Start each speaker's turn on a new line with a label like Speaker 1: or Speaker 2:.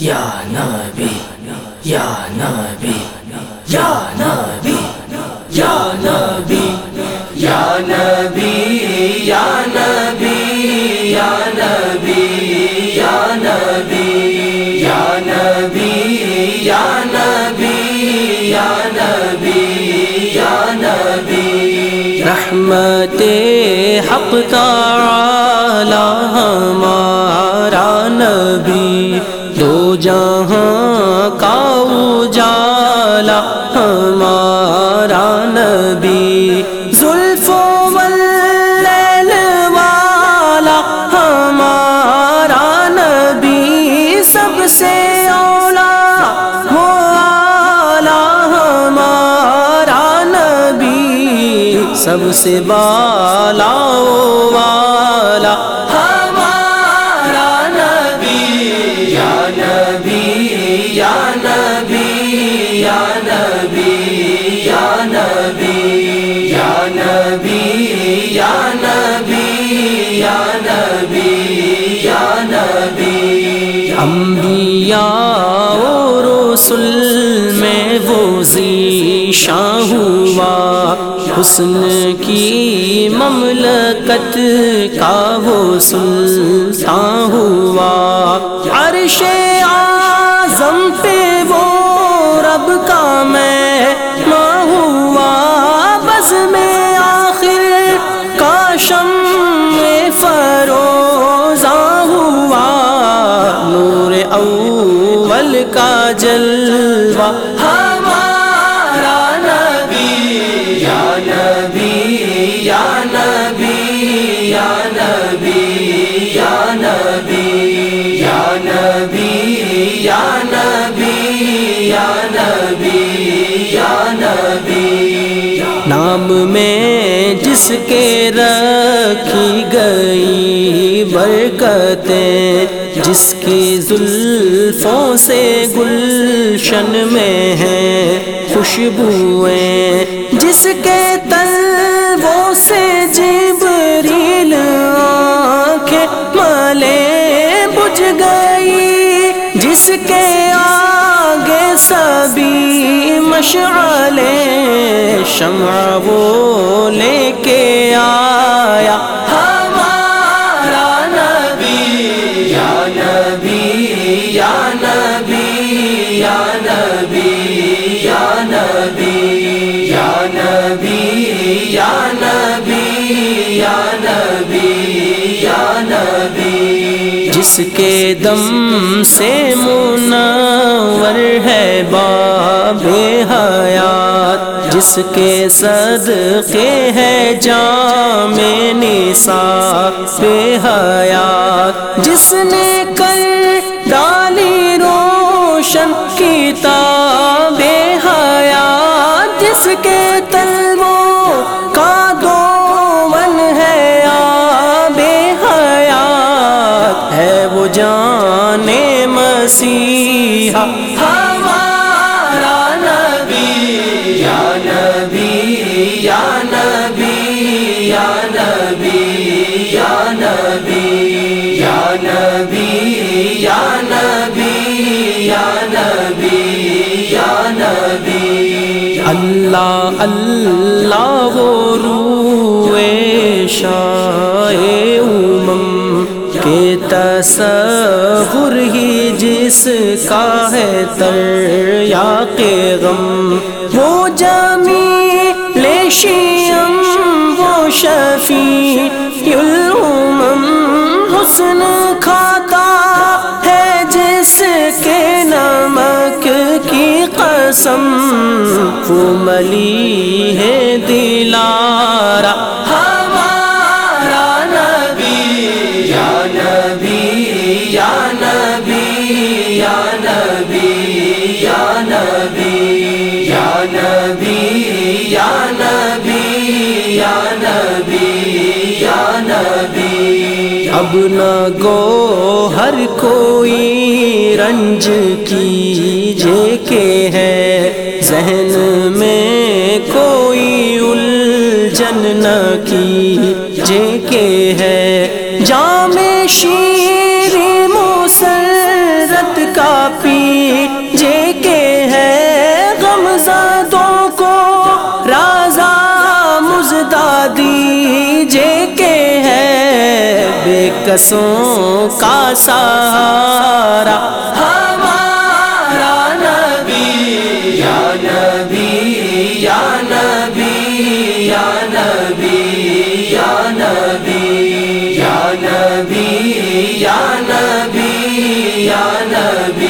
Speaker 1: یا نبی یا نبی یا نبی یا نبی یا نبی یا نبی یا نبی یا نبی یا نبی یا نبی یا نبی یا نبی رحمت حق تعالی جہاں کا اجالا ہمارا نبی زلف واللیل والا ہمارا نبی سب سے اولا ہو آلہ ہمارا نبی سب سے بالا والا یا نبی یا نبی یا نبی یا نبی یا نبی یا نبی. انبیاء و رسل میں وہ ذیشاں ہوا۔ حسن کی مملکت کا وہ سلطان ہوا۔ عرش اعظم پہ وہ کا میں ماں ہوا بز میں آخر کا شم فروزاں ہوا۔ نور اول کا جلوہ۔ ہمارا نبی، یا نبی یا نبی یا نبی یا نبی یا نبی یا نبی۔ یا نبی یا نبی۔ نام میں جس کے رکھی گئی برکتیں، جس کی زلفوں سے گلشن میں ہیں خوشبوئیں۔ سبھی مشعلے شمع وہ لے کے آیا۔ جس کے دم سے منور ہے باب حیات، جس کے صدقے ہے جام نسا بے حیات۔ جس نے کر ڈالی جانے مسیحا ہمارا نبی، یا نبی یا نبی یا نبی یا نبی یا نبی یا نبی یا نبی یا نبی۔ اللہ اللہ وہ روئے شاہ۔ تصور ہی جس کا ہے تر یا کے غم۔ وہ جمی لیشیم، وہ شفیع الامم حسن کھاتا ہے جس کے نمک کی قسم۔ وہ ملی ہے نبی، یا نبی یا نبی یا نبی یا نبی۔ اب نہ گو ہر کوئی رنج کیجے کے ہے۔ ذہن میں کوئی الجھن نہ کی جے کے ہے۔ جام شیر کسوں کا سارا ہمارا نبی، یا نبی یا نبی یا نبی یا نبی یا نبی یا نبی یا نبی۔